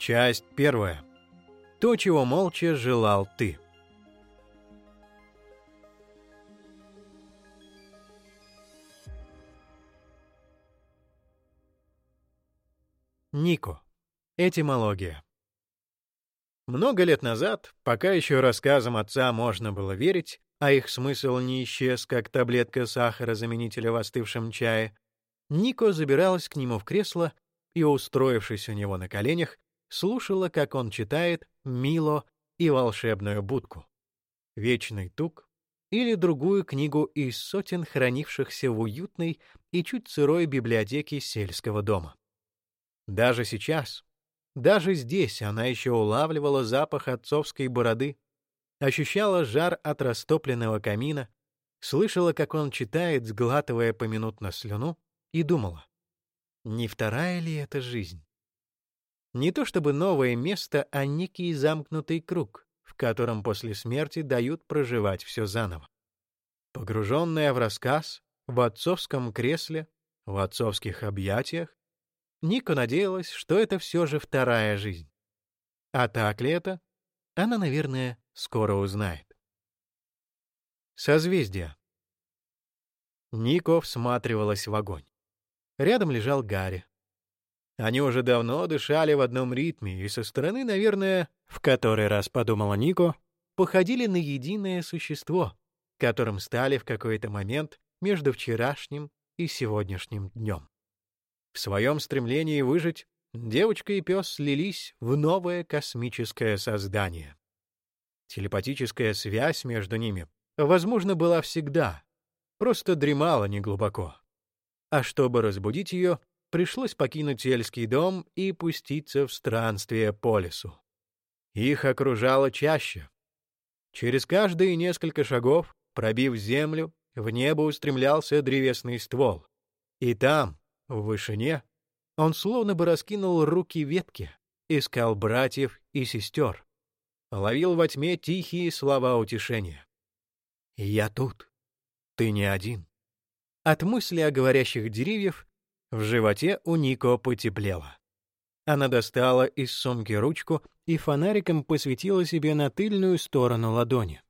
Часть первая. То, чего молча желал ты. Нико. Этимология. Много лет назад, пока еще рассказам отца можно было верить, а их смысл не исчез, как таблетка сахара-заменителя в остывшем чае, Нико забиралась к нему в кресло и, устроившись у него на коленях, слушала, как он читает «Мило» и «Волшебную будку», «Вечный тук» или другую книгу из сотен хранившихся в уютной и чуть сырой библиотеке сельского дома. Даже сейчас, даже здесь она еще улавливала запах отцовской бороды, ощущала жар от растопленного камина, слышала, как он читает, сглатывая поминутно слюну, и думала, не вторая ли это жизнь? Не то чтобы новое место, а некий замкнутый круг, в котором после смерти дают проживать все заново. Погруженная в рассказ, в отцовском кресле, в отцовских объятиях, Ника надеялась, что это все же вторая жизнь. А так ли это? Она, наверное, скоро узнает. Созвездие. Нико всматривалась в огонь. Рядом лежал Гарри. Они уже давно дышали в одном ритме, и со стороны, наверное, в который раз подумала Нико, походили на единое существо, которым стали в какой-то момент между вчерашним и сегодняшним днем. В своем стремлении выжить девочка и пес слились в новое космическое создание. Телепатическая связь между ними, возможно, была всегда, просто дремала неглубоко. А чтобы разбудить ее, пришлось покинуть сельский дом и пуститься в странствие по лесу. Их окружало чаще. Через каждые несколько шагов, пробив землю, в небо устремлялся древесный ствол. И там, в вышине он словно бы раскинул руки ветки, искал братьев и сестер, ловил во тьме тихие слова утешения. «Я тут. Ты не один». От мысли о говорящих деревьев в животе у Нико потеплело. Она достала из сумки ручку и фонариком посветила себе на тыльную сторону ладони.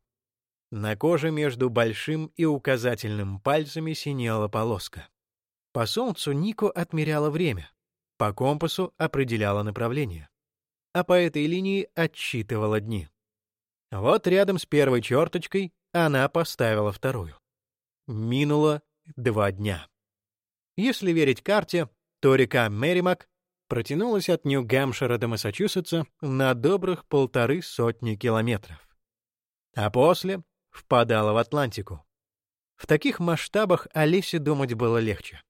На коже между большим и указательным пальцами синела полоска. По солнцу Нико отмеряла время, по компасу определяла направление, а по этой линии отсчитывала дни. Вот рядом с первой черточкой она поставила вторую. Минуло два дня. Если верить карте, то река Мерримак протянулась от Нью-Гэмпшира до Массачусетса на добрых полторы сотни километров. А после впадала в Атлантику. В таких масштабах Олесе думать было легче.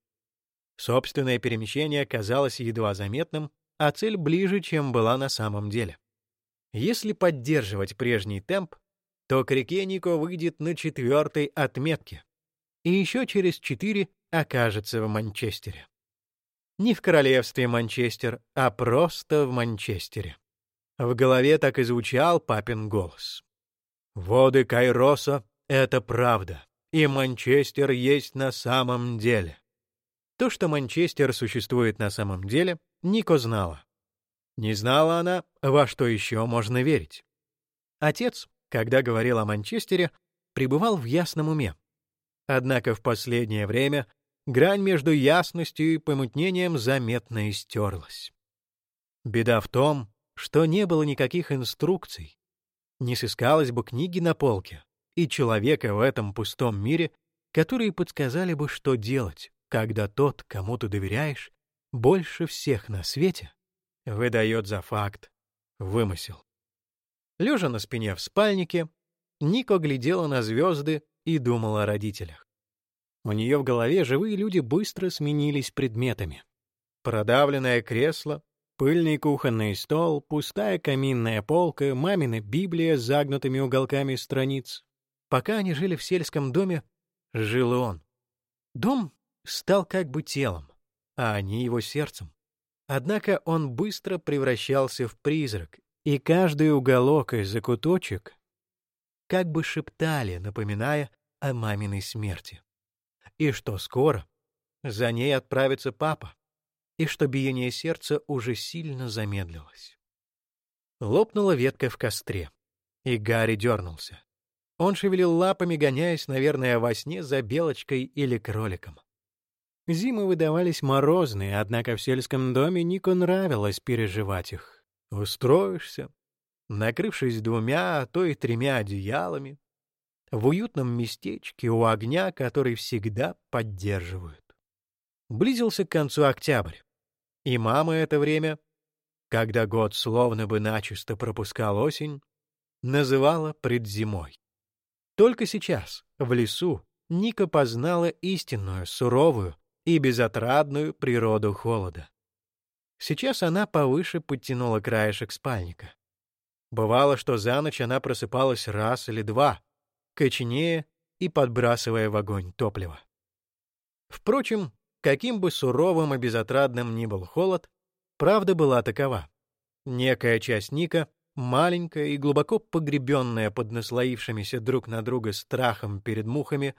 Собственное перемещение казалось едва заметным, а цель ближе, чем была на самом деле. Если поддерживать прежний темп, то к реке Нико выйдет на четвертой отметке, и еще через четыре окажется в Манчестере. Не в королевстве Манчестер, а просто в Манчестере. В голове так и звучал папин голос. «Воды Кайроса — это правда, и Манчестер есть на самом деле». То, что Манчестер существует на самом деле, Нико знала. Не знала она, во что еще можно верить. Отец, когда говорил о Манчестере, пребывал в ясном уме. Однако в последнее время грань между ясностью и помутнением заметно истерлась. Беда в том, что не было никаких инструкций. Не сыскалось бы книги на полке и человека в этом пустом мире, которые подсказали бы, что делать когда тот, кому ты доверяешь, больше всех на свете, выдает за факт вымысел. Лежа на спине в спальнике, Нико глядела на звезды и думала о родителях. У нее в голове живые люди быстро сменились предметами. Продавленное кресло, пыльный кухонный стол, пустая каминная полка, мамина Библия с загнутыми уголками страниц. Пока они жили в сельском доме, жил он. Дом стал как бы телом, а они его сердцем. Однако он быстро превращался в призрак, и каждый уголок и закуточек как бы шептали, напоминая о маминой смерти. И что скоро за ней отправится папа, и что биение сердца уже сильно замедлилось. Лопнула ветка в костре, и Гарри дернулся. Он шевелил лапами, гоняясь, наверное, во сне за белочкой или кроликом. Зимы выдавались морозные, однако в сельском доме Нику нравилось переживать их. Устроишься, накрывшись двумя, а то и тремя одеялами, в уютном местечке у огня, который всегда поддерживают. Близился к концу октябрь, и мама это время, когда год словно бы начисто пропускал осень, называла предзимой. Только сейчас, в лесу, Ника познала истинную, суровую и безотрадную природу холода. Сейчас она повыше подтянула краешек спальника. Бывало, что за ночь она просыпалась раз или два, коченея и подбрасывая в огонь топливо. Впрочем, каким бы суровым и безотрадным ни был холод, правда была такова. Некая часть Ника, маленькая и глубоко погребенная под наслоившимися друг на друга страхом перед мухами,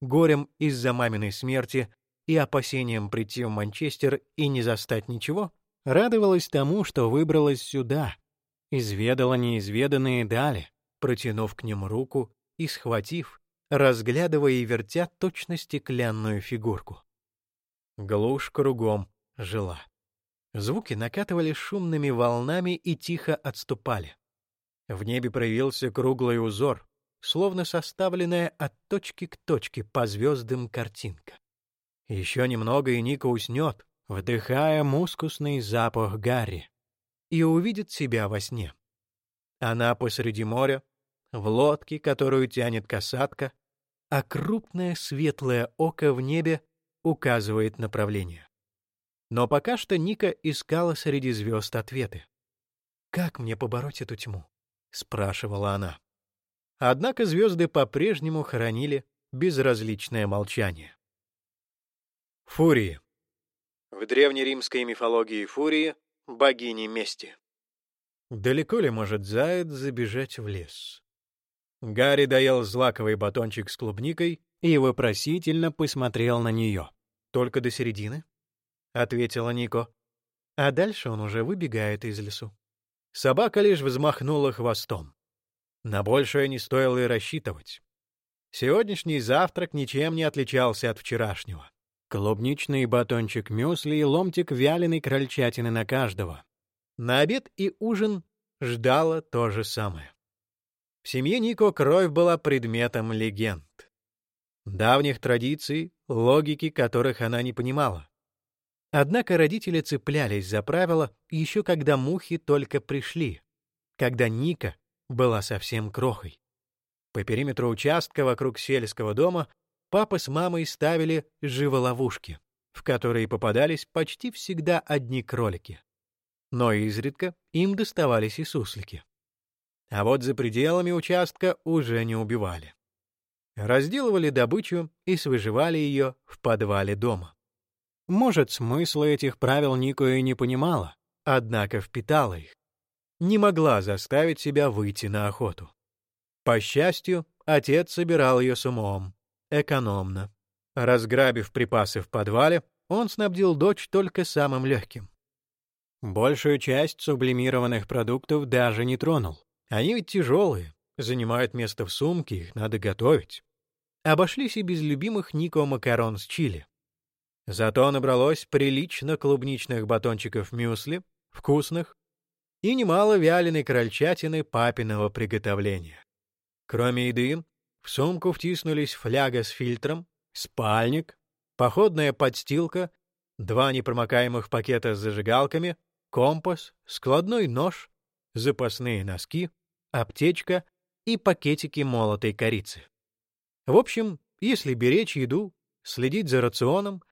горем из-за маминой смерти и опасением прийти в Манчестер и не застать ничего, радовалась тому, что выбралась сюда, изведала неизведанные дали, протянув к ним руку и схватив, разглядывая и вертя точно стеклянную фигурку. Глушь кругом жила. Звуки накатывали шумными волнами и тихо отступали. В небе проявился круглый узор, словно составленная от точки к точке по звездам картинка. Еще немного, и Ника уснет, вдыхая мускусный запах Гарри, и увидит себя во сне. Она посреди моря, в лодке, которую тянет касатка, а крупное светлое око в небе указывает направление. Но пока что Ника искала среди звезд ответы. «Как мне побороть эту тьму?» — спрашивала она. Однако звезды по-прежнему хоронили безразличное молчание. Фурии. В древнеримской мифологии Фурии — богини мести. Далеко ли может заяц забежать в лес? Гарри доел злаковый батончик с клубникой и вопросительно посмотрел на нее. «Только до середины?» — ответила Нико. А дальше он уже выбегает из лесу. Собака лишь взмахнула хвостом. На большее не стоило и рассчитывать. Сегодняшний завтрак ничем не отличался от вчерашнего. Клубничный батончик мюсли и ломтик вяленой крольчатины на каждого. На обед и ужин ждало то же самое. В семье Нико кровь была предметом легенд. Давних традиций, логики которых она не понимала. Однако родители цеплялись за правила еще когда мухи только пришли, когда Ника была совсем крохой. По периметру участка вокруг сельского дома папа с мамой ставили живоловушки, в которые попадались почти всегда одни кролики. Но изредка им доставались и суслики. А вот за пределами участка уже не убивали. Разделывали добычу и свыживали ее в подвале дома. Может, смысла этих правил Нико и не понимала, однако впитала их. Не могла заставить себя выйти на охоту. По счастью, отец собирал ее с умом, экономно. Разграбив припасы в подвале, он снабдил дочь только самым легким. Большую часть сублимированных продуктов даже не тронул. Они ведь тяжелые, занимают место в сумке, их надо готовить. Обошлись и без любимых Нико макарон с чили. Зато набралось прилично клубничных батончиков мюсли, вкусных, и немало вяленой крольчатины папиного приготовления. Кроме еды, в сумку втиснулись фляга с фильтром, спальник, походная подстилка, два непромокаемых пакета с зажигалками, компас, складной нож, запасные носки, аптечка и пакетики молотой корицы. В общем, если беречь еду, следить за рационом,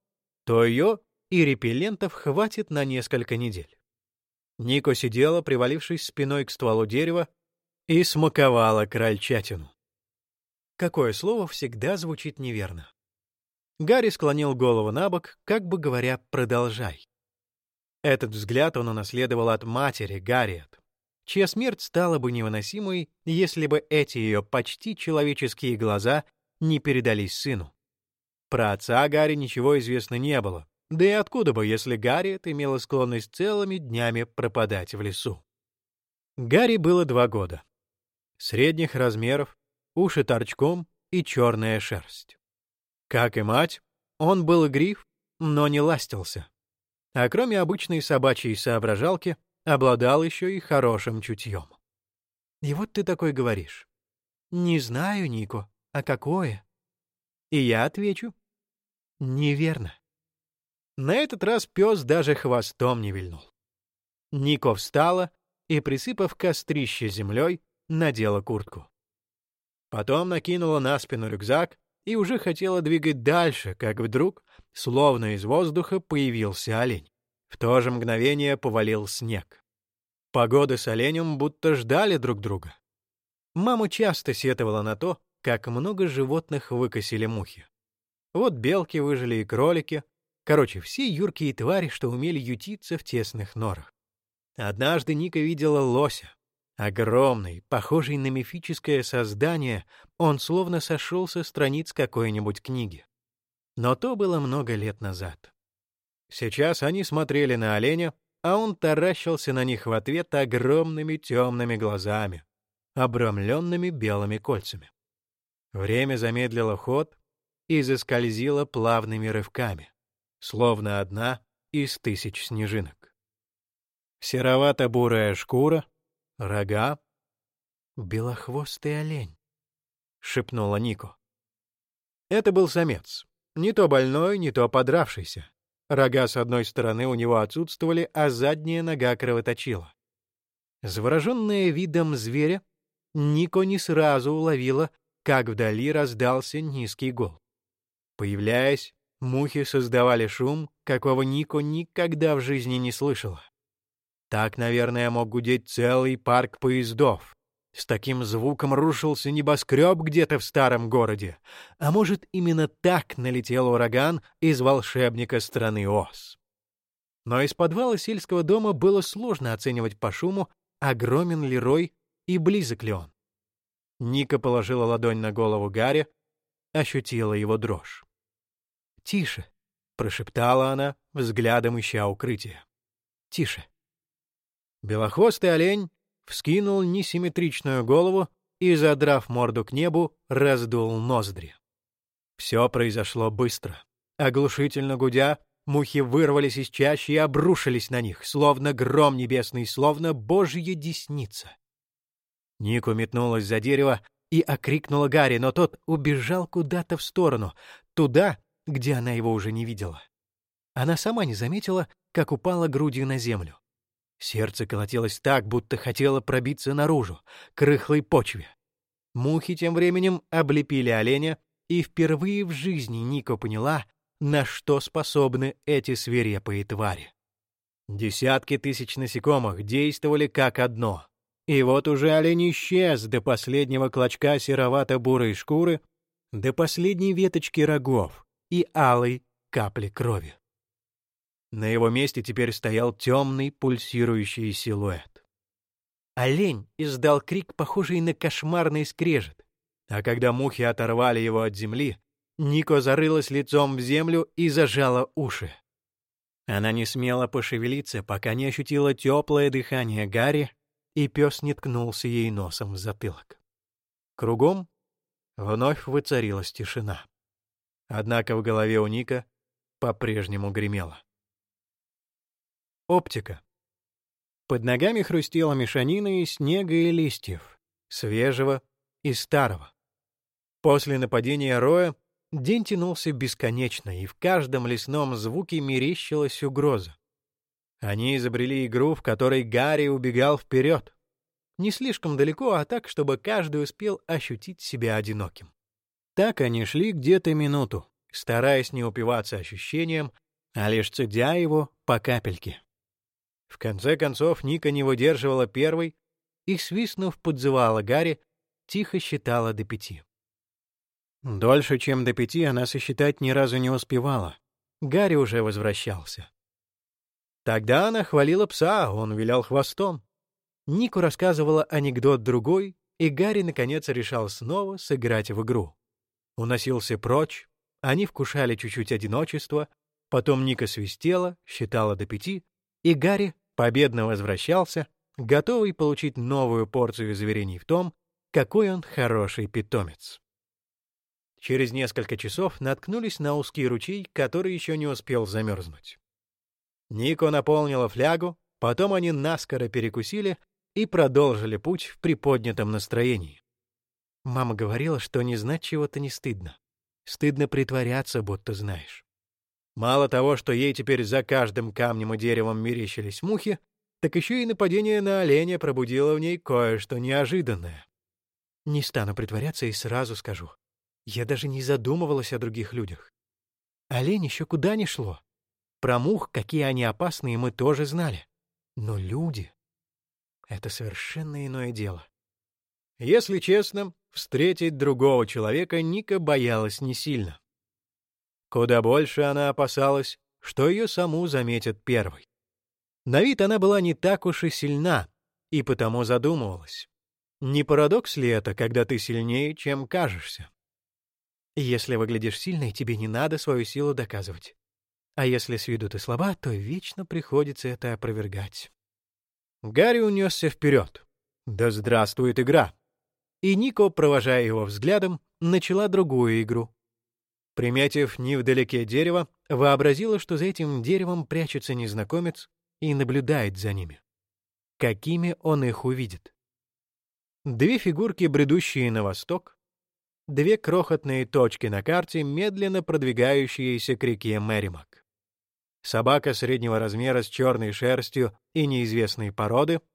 то ее и репеллентов хватит на несколько недель. Нико сидела, привалившись спиной к стволу дерева, и смаковала крольчатину. Какое слово всегда звучит неверно. Гарри склонил голову на бок, как бы говоря «продолжай». Этот взгляд он унаследовал от матери, Гарриет, чья смерть стала бы невыносимой, если бы эти ее почти человеческие глаза не передались сыну. Про отца Гарри ничего известно не было, да и откуда бы, если Гарриет имела склонность целыми днями пропадать в лесу. Гарри было два года. Средних размеров, уши торчком и черная шерсть. Как и мать, он был гриф, но не ластился. А кроме обычной собачьей соображалки, обладал еще и хорошим чутьем. И вот ты такой говоришь. «Не знаю, Нико, а какое?» И я отвечу. «Неверно». На этот раз пес даже хвостом не вильнул. Нико встала и, присыпав кострище землей, надела куртку. Потом накинула на спину рюкзак и уже хотела двигать дальше, как вдруг, словно из воздуха, появился олень. В то же мгновение повалил снег. Погода с оленем будто ждали друг друга. Мама часто сетовала на то, как много животных выкосили мухи. Вот белки выжили и кролики. Короче, все юркие твари, что умели ютиться в тесных норах. Однажды Ника видела лося. Огромный, похожий на мифическое создание, он словно сошел со страниц какой-нибудь книги. Но то было много лет назад. Сейчас они смотрели на оленя, а он таращился на них в ответ огромными темными глазами, обрамленными белыми кольцами. Время замедлило ход и заскользило плавными рывками, словно одна из тысяч снежинок серовато-бурая шкура, рога. «Белохвостый олень», — шепнула Нико. Это был самец. Не то больной, не то подравшийся. Рога с одной стороны у него отсутствовали, а задняя нога кровоточила. Завороженная видом зверя, Нико не сразу уловила, как вдали раздался низкий гол. Появляясь, мухи создавали шум, какого Нико никогда в жизни не слышала. Так, наверное, мог гудеть целый парк поездов. С таким звуком рушился небоскреб где-то в старом городе. А может, именно так налетел ураган из волшебника страны Оз. Но из подвала сельского дома было сложно оценивать по шуму, огромен ли рой и близок ли он. Ника положила ладонь на голову Гарри, ощутила его дрожь. «Тише», — прошептала она, взглядом ища укрытие. «Тише». Белохвостый олень вскинул несимметричную голову и, задрав морду к небу, раздул ноздри. Все произошло быстро. Оглушительно гудя, мухи вырвались из чащи и обрушились на них, словно гром небесный, словно божья десница. Нику метнулась за дерево и окрикнула Гарри, но тот убежал куда-то в сторону, туда, где она его уже не видела. Она сама не заметила, как упала грудью на землю. Сердце колотилось так, будто хотело пробиться наружу, к рыхлой почве. Мухи тем временем облепили оленя, и впервые в жизни Нико поняла, на что способны эти свирепые твари. Десятки тысяч насекомых действовали как одно. И вот уже олень исчез до последнего клочка серовато-бурой шкуры, до последней веточки рогов и алой капли крови. На его месте теперь стоял темный пульсирующий силуэт. Олень издал крик, похожий на кошмарный скрежет. А когда мухи оторвали его от земли, Нико зарылась лицом в землю и зажала уши. Она не смела пошевелиться, пока не ощутила теплое дыхание Гарри, и пес не ткнулся ей носом в затылок. Кругом вновь воцарилась тишина. Однако в голове у Ника по-прежнему гремело. Оптика. Под ногами хрустела мешанина из снега и листьев, свежего и старого. После нападения Роя день тянулся бесконечно, и в каждом лесном звуке мерещилась угроза. Они изобрели игру, в которой Гарри убегал вперед. Не слишком далеко, а так, чтобы каждый успел ощутить себя одиноким. Так они шли где-то минуту, стараясь не упиваться ощущением, а лишь цедя его по капельке. В конце концов Ника не выдерживала первой и, свистнув, подзывала Гарри, тихо считала до пяти. Дольше, чем до пяти, она сосчитать ни разу не успевала. Гарри уже возвращался. Тогда она хвалила пса, он вилял хвостом. Нику рассказывала анекдот другой, и Гарри, наконец, решал снова сыграть в игру. Уносился прочь, они вкушали чуть-чуть одиночества, потом Ника свистела, считала до пяти, и Гарри победно возвращался, готовый получить новую порцию заверений в том, какой он хороший питомец. Через несколько часов наткнулись на узкий ручей, который еще не успел замерзнуть. Нико наполнила флягу, потом они наскоро перекусили и продолжили путь в приподнятом настроении. Мама говорила, что не знать чего-то не стыдно. Стыдно притворяться, будто знаешь. Мало того, что ей теперь за каждым камнем и деревом мерещились мухи, так еще и нападение на оленя пробудило в ней кое-что неожиданное. Не стану притворяться и сразу скажу. Я даже не задумывалась о других людях. Олень еще куда ни шло. Про мух, какие они опасные, мы тоже знали. Но люди — это совершенно иное дело. Если честно, встретить другого человека Ника боялась не сильно. Куда больше она опасалась, что ее саму заметят первой. На вид она была не так уж и сильна, и потому задумывалась. Не парадокс ли это, когда ты сильнее, чем кажешься? Если выглядишь сильной, тебе не надо свою силу доказывать. А если с виду ты слаба, то вечно приходится это опровергать. Гарри унесся вперед. Да здравствует игра! И Нико, провожая его взглядом, начала другую игру. Приметив невдалеке дерево, вообразила, что за этим деревом прячется незнакомец и наблюдает за ними. Какими он их увидит? Две фигурки, бредущие на восток, две крохотные точки на карте, медленно продвигающиеся к реке Мэримак. Собака среднего размера с черной шерстью и неизвестной породы —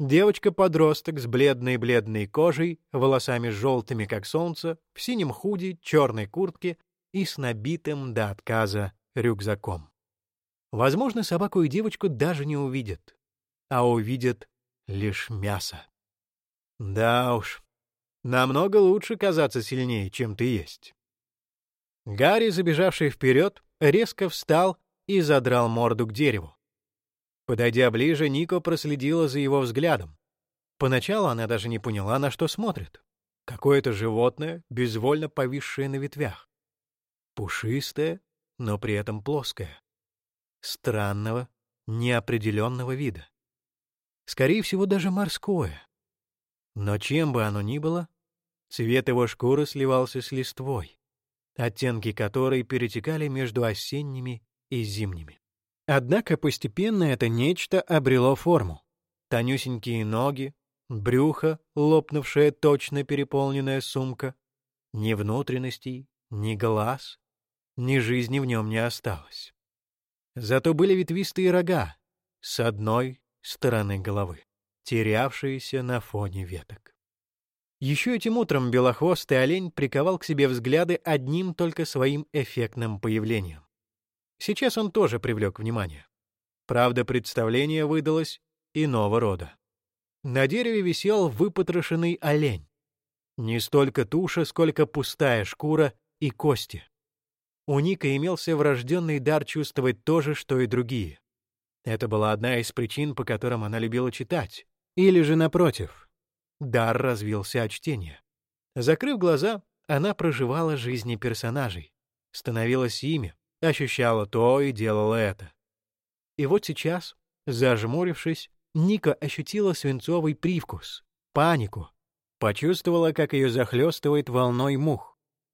Девочка-подросток с бледной-бледной кожей, волосами желтыми, как солнце, в синем худи, черной куртке и с набитым до отказа рюкзаком. Возможно, собаку и девочку даже не увидят, а увидят лишь мясо. Да уж, намного лучше казаться сильнее, чем ты есть. Гарри, забежавший вперед, резко встал и задрал морду к дереву. Подойдя ближе, Нико проследила за его взглядом. Поначалу она даже не поняла, на что смотрит. Какое-то животное, безвольно повисшее на ветвях. Пушистое, но при этом плоское. Странного, неопределенного вида. Скорее всего, даже морское. Но чем бы оно ни было, цвет его шкуры сливался с листвой, оттенки которой перетекали между осенними и зимними. Однако постепенно это нечто обрело форму. Тонюсенькие ноги, брюхо, лопнувшая точно переполненная сумка. Ни внутренностей, ни глаз, ни жизни в нем не осталось. Зато были ветвистые рога с одной стороны головы, терявшиеся на фоне веток. Еще этим утром белохвостый олень приковал к себе взгляды одним только своим эффектным появлением. Сейчас он тоже привлек внимание. Правда, представление выдалось иного рода. На дереве висел выпотрошенный олень. Не столько туша, сколько пустая шкура и кости. У Ника имелся врожденный дар чувствовать то же, что и другие. Это была одна из причин, по которым она любила читать. Или же, напротив, дар развился от чтения. Закрыв глаза, она проживала жизни персонажей, становилась ими, ощущала то и делала это. И вот сейчас, зажмурившись, Ника ощутила свинцовый привкус, панику, почувствовала, как ее захлестывает волной мух,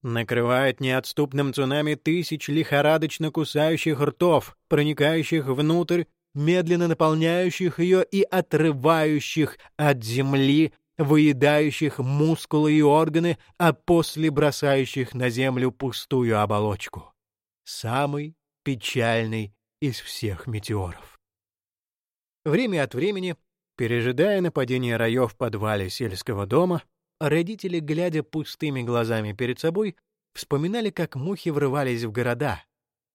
накрывает неотступным цунами тысяч лихорадочно кусающих ртов, проникающих внутрь, медленно наполняющих ее и отрывающих от земли, выедающих мускулы и органы, а после бросающих на землю пустую оболочку самый печальный из всех метеоров. Время от времени, пережидая нападение раев в подвале сельского дома, родители, глядя пустыми глазами перед собой, вспоминали, как мухи врывались в города,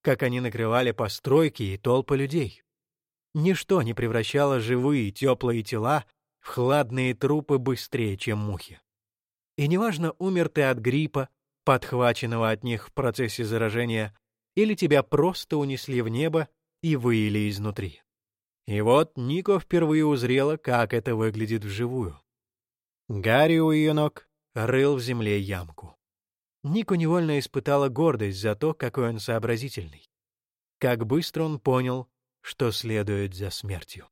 как они накрывали постройки и толпы людей. Ничто не превращало живые теплые тела в хладные трупы быстрее, чем мухи. И неважно, умер ты от гриппа, подхваченного от них в процессе заражения, или тебя просто унесли в небо и выили изнутри. И вот Нико впервые узрела, как это выглядит вживую. Гарри у ее ног рыл в земле ямку. Нико невольно испытала гордость за то, какой он сообразительный. Как быстро он понял, что следует за смертью.